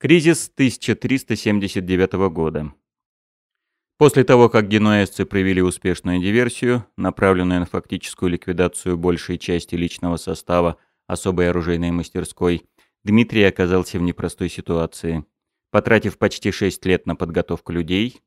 Кризис 1379 года. После того, как генуэзцы провели успешную диверсию, направленную на фактическую ликвидацию большей части личного состава особой оружейной мастерской, Дмитрий оказался в непростой ситуации. Потратив почти 6 лет на подготовку людей,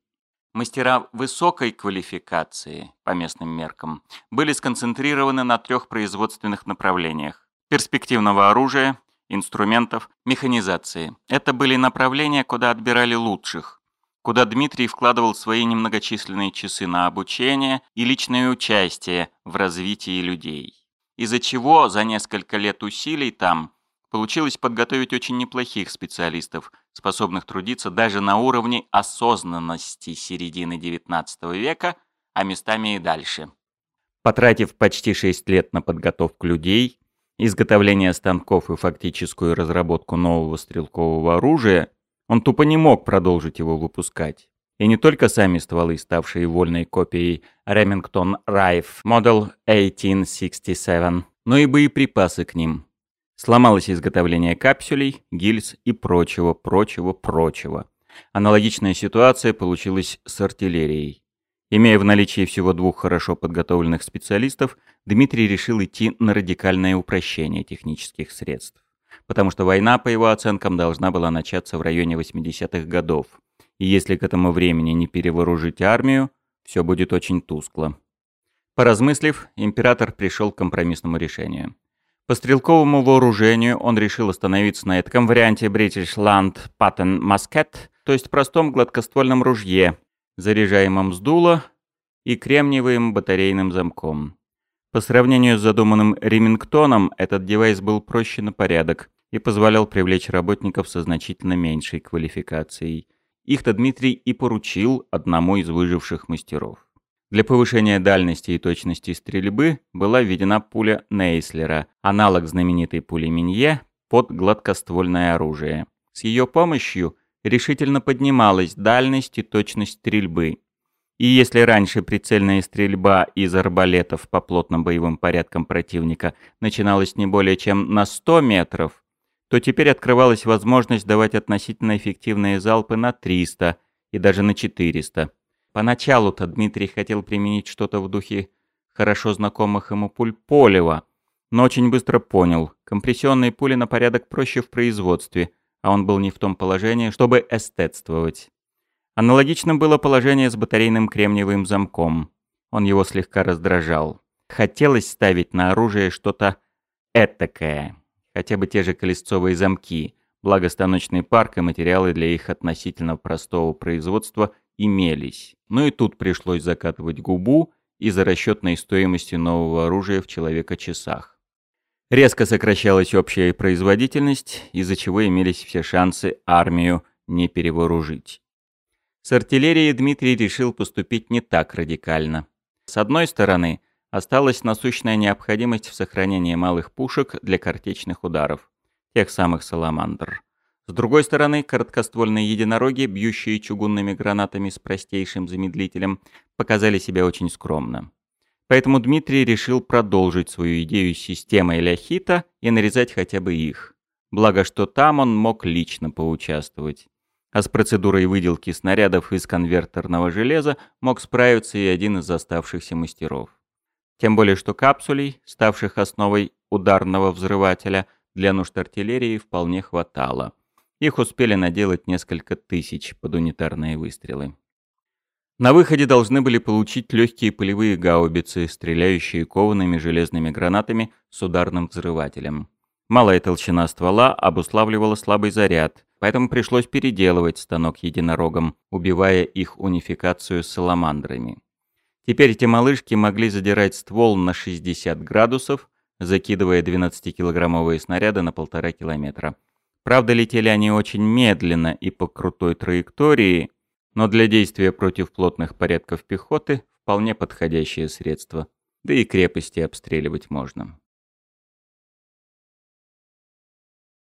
мастера высокой квалификации, по местным меркам, были сконцентрированы на трех производственных направлениях – перспективного оружия, инструментов, механизации. Это были направления, куда отбирали лучших, куда Дмитрий вкладывал свои немногочисленные часы на обучение и личное участие в развитии людей. Из-за чего за несколько лет усилий там получилось подготовить очень неплохих специалистов, способных трудиться даже на уровне осознанности середины XIX века, а местами и дальше. Потратив почти 6 лет на подготовку людей, изготовление станков и фактическую разработку нового стрелкового оружия, он тупо не мог продолжить его выпускать. И не только сами стволы, ставшие вольной копией Remington Rifle Model 1867, но и боеприпасы к ним. Сломалось изготовление капсулей, гильз и прочего, прочего, прочего. Аналогичная ситуация получилась с артиллерией. Имея в наличии всего двух хорошо подготовленных специалистов, Дмитрий решил идти на радикальное упрощение технических средств. Потому что война, по его оценкам, должна была начаться в районе 80-х годов. И если к этому времени не перевооружить армию, все будет очень тускло. Поразмыслив, император пришел к компромиссному решению. По стрелковому вооружению он решил остановиться на этом варианте British Land Pattern Musket, то есть простом гладкоствольном ружье, заряжаемом с дула и кремниевым батарейным замком. По сравнению с задуманным Ремингтоном, этот девайс был проще на порядок и позволял привлечь работников со значительно меньшей квалификацией. Их-то Дмитрий и поручил одному из выживших мастеров. Для повышения дальности и точности стрельбы была введена пуля Нейслера, аналог знаменитой пули Минье под гладкоствольное оружие. С ее помощью решительно поднималась дальность и точность стрельбы. И если раньше прицельная стрельба из арбалетов по плотным боевым порядкам противника начиналась не более чем на 100 метров, то теперь открывалась возможность давать относительно эффективные залпы на 300 и даже на 400. Поначалу-то Дмитрий хотел применить что-то в духе хорошо знакомых ему пуль Полева, но очень быстро понял, компрессионные пули на порядок проще в производстве, а он был не в том положении, чтобы эстетствовать. Аналогичным было положение с батарейным кремниевым замком. Он его слегка раздражал. Хотелось ставить на оружие что-то этакое. Хотя бы те же колесцовые замки, благо станочный парк и материалы для их относительно простого производства имелись. Но и тут пришлось закатывать губу из-за расчетной стоимости нового оружия в человека-часах. Резко сокращалась общая производительность, из-за чего имелись все шансы армию не перевооружить. С артиллерией Дмитрий решил поступить не так радикально. С одной стороны, осталась насущная необходимость в сохранении малых пушек для картечных ударов, тех самых «Саламандр». С другой стороны, короткоствольные единороги, бьющие чугунными гранатами с простейшим замедлителем, показали себя очень скромно. Поэтому Дмитрий решил продолжить свою идею с системой Ляхита и нарезать хотя бы их. Благо, что там он мог лично поучаствовать. А с процедурой выделки снарядов из конвертерного железа мог справиться и один из оставшихся мастеров. Тем более, что капсулей, ставших основой ударного взрывателя, для нужд артиллерии вполне хватало. Их успели наделать несколько тысяч под унитарные выстрелы. На выходе должны были получить легкие полевые гаубицы, стреляющие коваными железными гранатами с ударным взрывателем. Малая толщина ствола обуславливала слабый заряд, поэтому пришлось переделывать станок единорогом, убивая их унификацию с саламандрами. Теперь эти малышки могли задирать ствол на 60 градусов, закидывая 12-килограммовые снаряды на полтора километра. Правда, летели они очень медленно и по крутой траектории, но для действия против плотных порядков пехоты вполне подходящее средство. Да и крепости обстреливать можно.